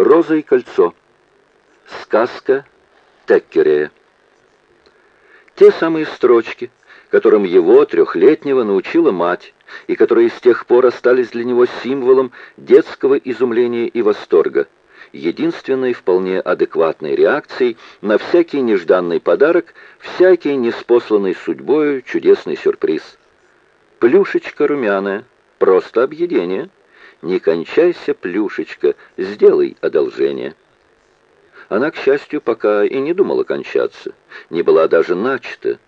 «Роза и кольцо». Сказка Теккерея. Те самые строчки, которым его, трехлетнего, научила мать, и которые с тех пор остались для него символом детского изумления и восторга, единственной вполне адекватной реакцией на всякий нежданный подарок, всякий неспосланный судьбою чудесный сюрприз. Плюшечка румяная, просто объедение. Не кончайся, плюшечка, сделай одолжение. Она, к счастью, пока и не думала кончаться, не была даже начата.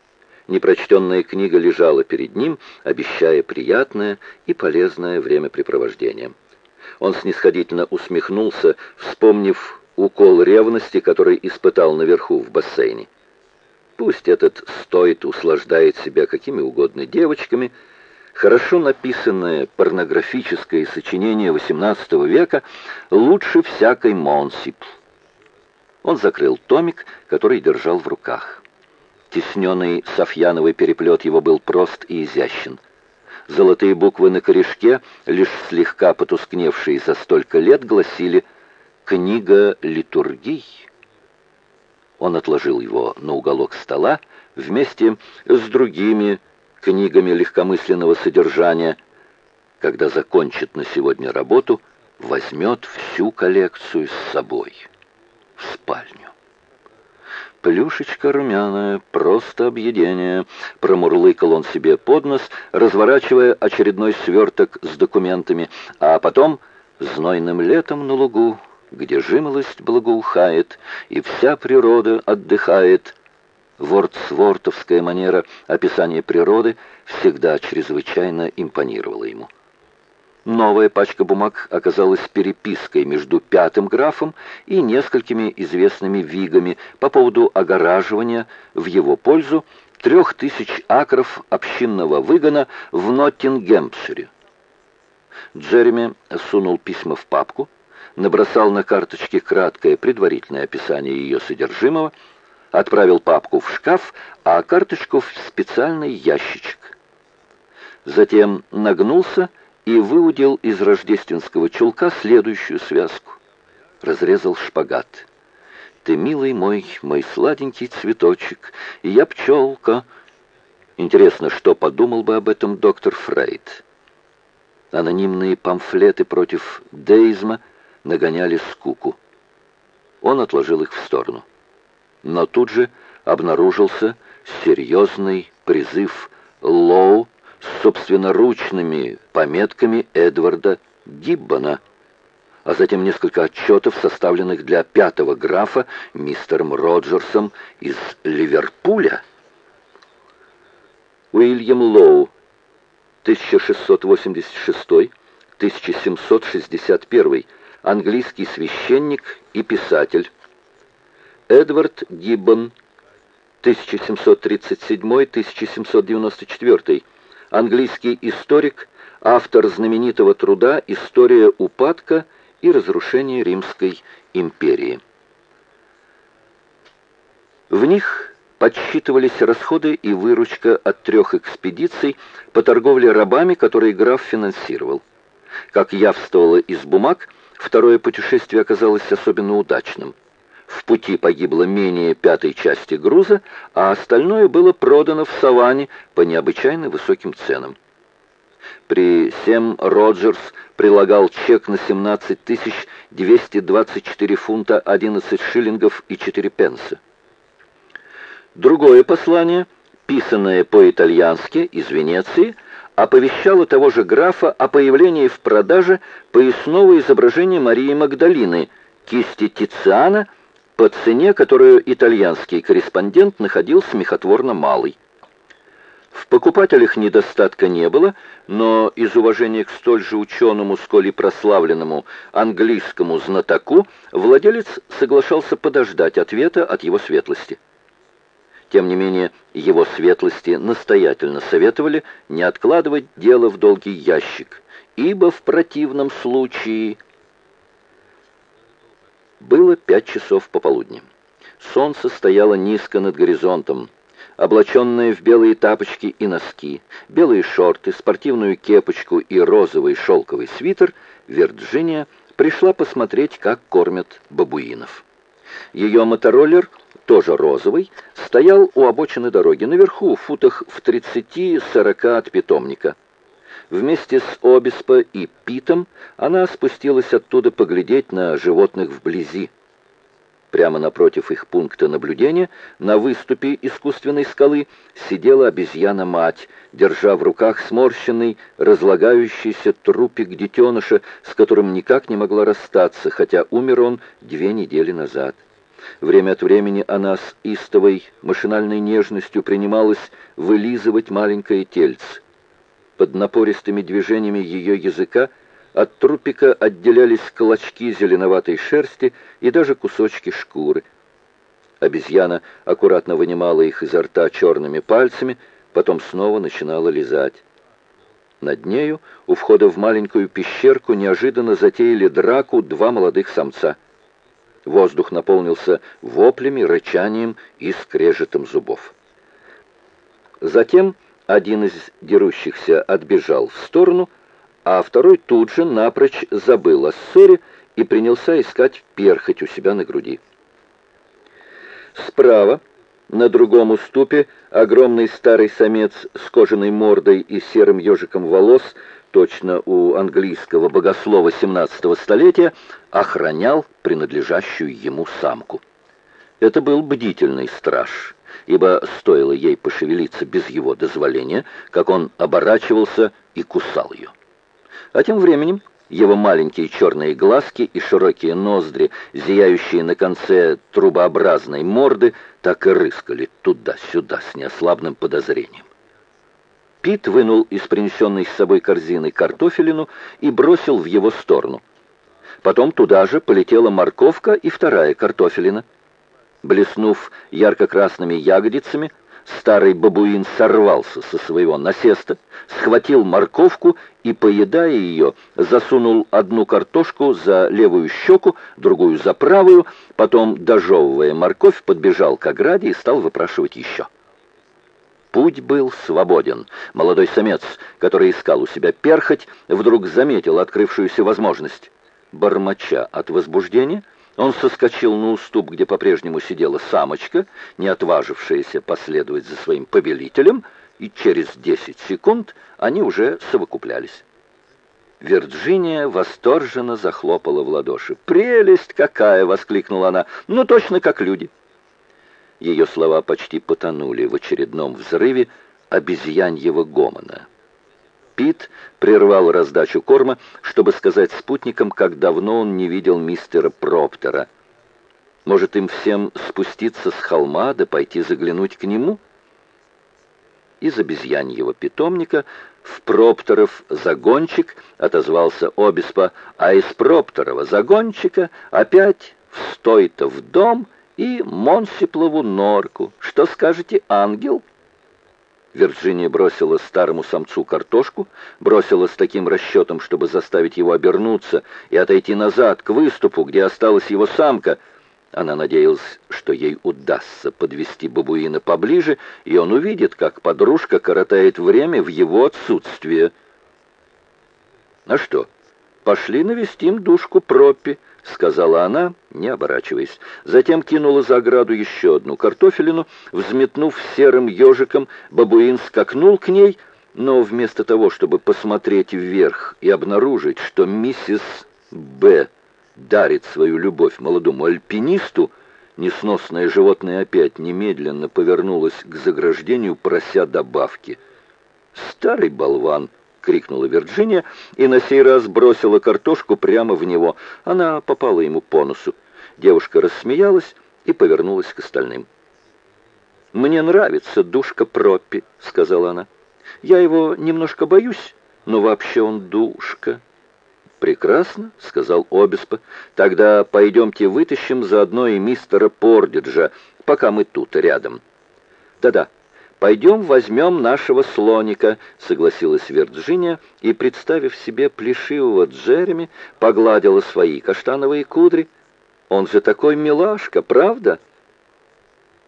Непрочтенная книга лежала перед ним, обещая приятное и полезное времяпрепровождение. Он снисходительно усмехнулся, вспомнив укол ревности, который испытал наверху в бассейне. Пусть этот стоит услаждает себя какими угодно девочками, хорошо написанное порнографическое сочинение XVIII века лучше всякой Монсипл. Он закрыл томик, который держал в руках. Тесненный софьяновый переплет его был прост и изящен. Золотые буквы на корешке, лишь слегка потускневшие за столько лет, гласили «Книга литургий». Он отложил его на уголок стола вместе с другими книгами легкомысленного содержания. Когда закончит на сегодня работу, возьмет всю коллекцию с собой в спальню. «Плюшечка румяная, просто объедение», — промурлыкал он себе под нос, разворачивая очередной сверток с документами, а потом знойным летом на лугу, где жимолость благоухает, и вся природа отдыхает. Вордсвортовская манера описания природы всегда чрезвычайно импонировала ему. Новая пачка бумаг оказалась перепиской между пятым графом и несколькими известными вигами по поводу огораживания в его пользу трех тысяч акров общинного выгона в Ноттингемпшире. Джереми сунул письма в папку, набросал на карточке краткое предварительное описание ее содержимого, отправил папку в шкаф, а карточку в специальный ящичек. Затем нагнулся и выудил из рождественского чулка следующую связку. Разрезал шпагат. «Ты, милый мой, мой сладенький цветочек, и я пчелка». Интересно, что подумал бы об этом доктор Фрейд? Анонимные памфлеты против деизма нагоняли скуку. Он отложил их в сторону. Но тут же обнаружился серьезный призыв Лоу с собственноручными пометками Эдварда Гиббона, а затем несколько отчетов, составленных для пятого графа мистером Роджерсом из Ливерпуля. Уильям Лоу, 1686-1761, английский священник и писатель. Эдвард Гиббон, 1737-1794, английский историк, автор знаменитого труда «История упадка и разрушения Римской империи». В них подсчитывались расходы и выручка от трех экспедиций по торговле рабами, которые граф финансировал. Как явствовало из бумаг, второе путешествие оказалось особенно удачным. В пути погибло менее пятой части груза, а остальное было продано в саванне по необычайно высоким ценам. При Сем Роджерс прилагал чек на 17 224 фунта 11 шиллингов и 4 пенса. Другое послание, писанное по-итальянски из Венеции, оповещало того же графа о появлении в продаже поясного изображения Марии Магдалины, кисти Тициана – по цене, которую итальянский корреспондент находил смехотворно малой. В покупателях недостатка не было, но из уважения к столь же ученому, сколь и прославленному английскому знатоку, владелец соглашался подождать ответа от его светлости. Тем не менее, его светлости настоятельно советовали не откладывать дело в долгий ящик, ибо в противном случае... Было пять часов пополудни. Солнце стояло низко над горизонтом. Облаченная в белые тапочки и носки, белые шорты, спортивную кепочку и розовый шелковый свитер, Вирджиния пришла посмотреть, как кормят бабуинов. Ее мотороллер, тоже розовый, стоял у обочины дороги, наверху, в футах в 30-40 от питомника. Вместе с Обиспо и Питом она спустилась оттуда поглядеть на животных вблизи. Прямо напротив их пункта наблюдения, на выступе искусственной скалы, сидела обезьяна-мать, держа в руках сморщенный, разлагающийся трупик детеныша, с которым никак не могла расстаться, хотя умер он две недели назад. Время от времени она с истовой машинальной нежностью принималась вылизывать маленькое тельце. Под напористыми движениями ее языка от трупика отделялись клочки зеленоватой шерсти и даже кусочки шкуры. Обезьяна аккуратно вынимала их изо рта черными пальцами, потом снова начинала лизать. Над нею, у входа в маленькую пещерку, неожиданно затеяли драку два молодых самца. Воздух наполнился воплями, рычанием и скрежетом зубов. Затем один из дерущихся отбежал в сторону, а второй тут же напрочь забыл о ссоре и принялся искать перхоть у себя на груди. Справа, на другом уступе, огромный старый самец с кожаной мордой и серым ежиком волос, точно у английского богослова 17 столетия, охранял принадлежащую ему самку. Это был бдительный страж, ибо стоило ей пошевелиться без его дозволения, как он оборачивался и кусал ее. А тем временем его маленькие черные глазки и широкие ноздри, зияющие на конце трубообразной морды, так и рыскали туда-сюда с неослабным подозрением. Пит вынул из принесенной с собой корзины картофелину и бросил в его сторону. Потом туда же полетела морковка и вторая картофелина. Блеснув ярко-красными ягодицами, Старый бабуин сорвался со своего насеста, схватил морковку и, поедая ее, засунул одну картошку за левую щеку, другую за правую, потом, дожевывая морковь, подбежал к ограде и стал выпрашивать еще. Путь был свободен. Молодой самец, который искал у себя перхоть, вдруг заметил открывшуюся возможность. Бормоча от возбуждения, он соскочил на уступ, где по-прежнему сидела самочка, не отважившаяся последовать за своим повелителем, и через 10 секунд они уже совокуплялись. Вирджиния восторженно захлопала в ладоши. «Прелесть какая!» — воскликнула она. «Ну, точно как люди!» Ее слова почти потонули в очередном взрыве обезьяньего гомона. Пит прервал раздачу корма, чтобы сказать спутникам, как давно он не видел мистера Проптера. Может, им всем спуститься с холма да пойти заглянуть к нему? Из обезьяньего питомника в Проптеров загончик отозвался Обеспо, а из Проптерова загончика опять в стой-то в дом и Монсиплову норку. Что скажете, ангел?» Вирджиния бросила старому самцу картошку, бросила с таким расчетом, чтобы заставить его обернуться и отойти назад, к выступу, где осталась его самка. Она надеялась, что ей удастся подвести бабуина поближе, и он увидит, как подружка коротает время в его отсутствие. «А что, пошли навестим душку Проппи», — сказала она, не оборачиваясь. Затем кинула за ограду еще одну картофелину. Взметнув серым ежиком, бабуин скакнул к ней, но вместо того, чтобы посмотреть вверх и обнаружить, что миссис Б. дарит свою любовь молодому альпинисту, несносное животное опять немедленно повернулось к заграждению, прося добавки. «Старый болван!» — крикнула Вирджиния и на сей раз бросила картошку прямо в него. Она попала ему по носу. Девушка рассмеялась и повернулась к остальным. «Мне нравится душка Проппи», — сказала она. «Я его немножко боюсь, но вообще он душка». «Прекрасно», — сказал Обеспо. «Тогда пойдемте вытащим заодно и мистера Пордиджа, пока мы тут рядом». «Да-да», «Пойдем возьмем нашего слоника», — согласилась Вирджиния, и, представив себе плешивого Джереми, погладила свои каштановые кудри. «Он же такой милашка, правда?»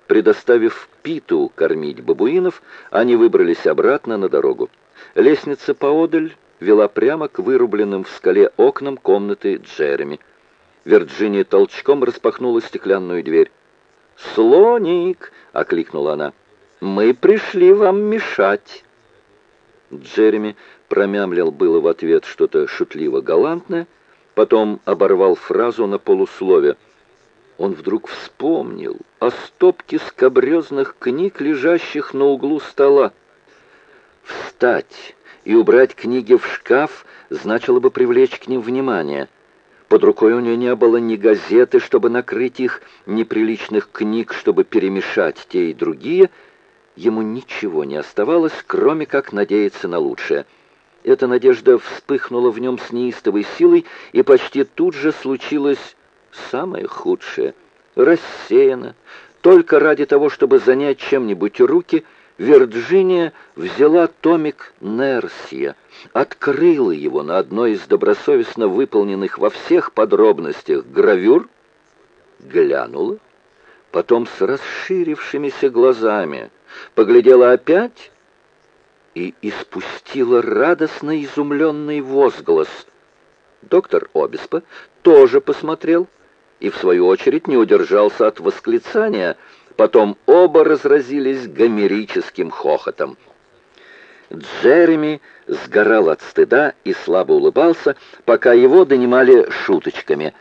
Предоставив Питу кормить бабуинов, они выбрались обратно на дорогу. Лестница поодаль вела прямо к вырубленным в скале окнам комнаты Джереми. Вирджиния толчком распахнула стеклянную дверь. «Слоник!» — окликнула она. «Мы пришли вам мешать!» Джереми промямлил было в ответ что-то шутливо-галантное, потом оборвал фразу на полуслове. Он вдруг вспомнил о стопке скобрезных книг, лежащих на углу стола. Встать и убрать книги в шкаф значило бы привлечь к ним внимание. Под рукой у нее не было ни газеты, чтобы накрыть их, ни приличных книг, чтобы перемешать те и другие. Ему ничего не оставалось, кроме как надеяться на лучшее. Эта надежда вспыхнула в нем с неистовой силой, и почти тут же случилось самое худшее. Рассеяно, только ради того, чтобы занять чем-нибудь руки, Вирджиния взяла томик Нерсия, открыла его на одной из добросовестно выполненных во всех подробностях гравюр, глянула, потом с расширившимися глазами поглядела опять и испустила радостно изумленный возглас. Доктор Обеспо тоже посмотрел и, в свою очередь, не удержался от восклицания — Потом оба разразились гомерическим хохотом. Джереми сгорал от стыда и слабо улыбался, пока его донимали шуточками.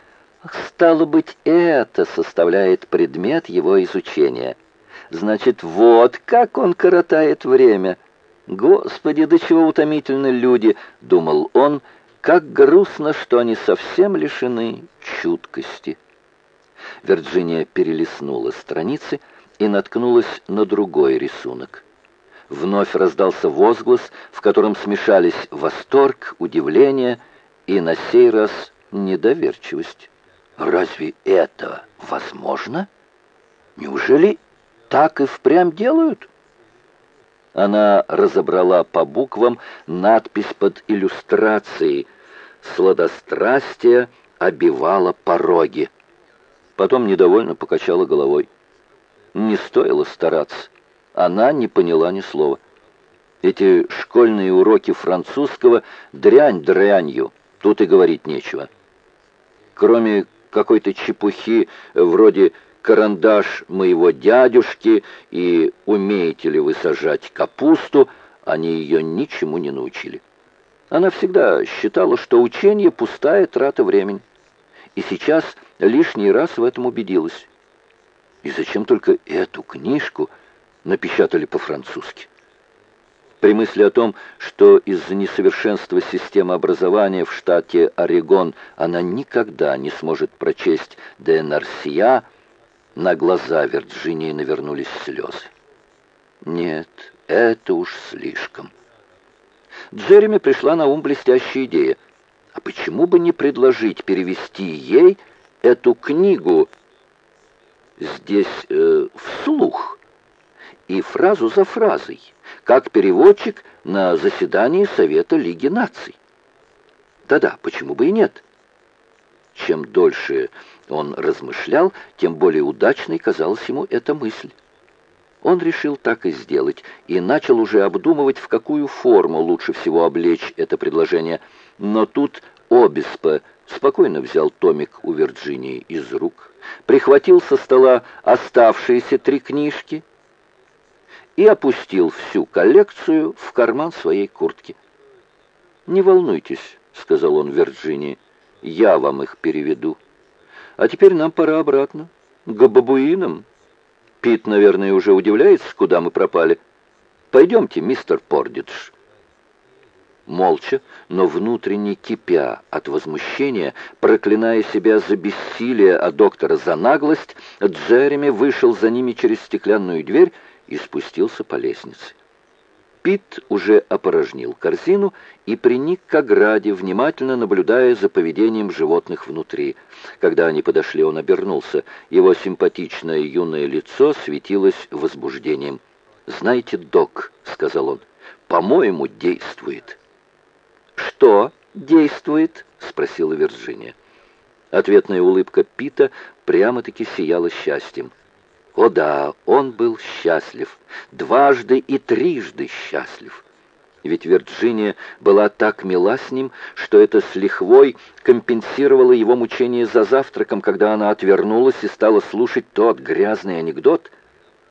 Стало быть, это составляет предмет его изучения. Значит, вот как он коротает время. Господи, до чего утомительны люди, думал он, как грустно, что они совсем лишены чуткости. Вирджиния перелистнула страницы и наткнулась на другой рисунок. Вновь раздался возглас, в котором смешались восторг, удивление и на сей раз недоверчивость. «Разве это возможно? Неужели так и впрямь делают?» Она разобрала по буквам надпись под иллюстрацией «Сладострастие обивало пороги». Потом недовольно покачала головой. Не стоило стараться. Она не поняла ни слова. Эти школьные уроки французского дрянь дрянью, тут и говорить нечего. Кроме какой-то чепухи вроде «карандаш моего дядюшки» и «умеете ли вы сажать капусту», они ее ничему не научили. Она всегда считала, что учение — пустая трата времени. И сейчас лишний раз в этом убедилась. И зачем только эту книжку напечатали по-французски? При мысли о том, что из-за несовершенства системы образования в штате Орегон она никогда не сможет прочесть «Де Нарсия», на глаза Вирджинии навернулись слезы. Нет, это уж слишком. Джереми пришла на ум блестящая идея. А почему бы не предложить перевести ей эту книгу здесь э, вслух и фразу за фразой, как переводчик на заседании Совета Лиги наций? Да-да, почему бы и нет? Чем дольше он размышлял, тем более удачной казалась ему эта мысль. Он решил так и сделать и начал уже обдумывать, в какую форму лучше всего облечь это предложение. Но тут Обеспо спокойно взял томик у Вирджинии из рук, прихватил со стола оставшиеся три книжки и опустил всю коллекцию в карман своей куртки. «Не волнуйтесь», — сказал он Вирджинии, — «я вам их переведу. А теперь нам пора обратно, к бабуинам. Пит, наверное, уже удивляется, куда мы пропали. Пойдемте, мистер Пордидж». Молча, но внутренне кипя от возмущения, проклиная себя за бессилие, а доктора за наглость, Джереми вышел за ними через стеклянную дверь и спустился по лестнице. Пит уже опорожнил корзину и приник к ограде, внимательно наблюдая за поведением животных внутри. Когда они подошли, он обернулся. Его симпатичное юное лицо светилось возбуждением. «Знаете, док», — сказал он, — «по-моему, действует». «Что действует?» — спросила Вирджиния. Ответная улыбка Пита прямо-таки сияла счастьем. О да, он был счастлив, дважды и трижды счастлив. Ведь Вирджиния была так мила с ним, что это с лихвой компенсировало его мучение за завтраком, когда она отвернулась и стала слушать тот грязный анекдот —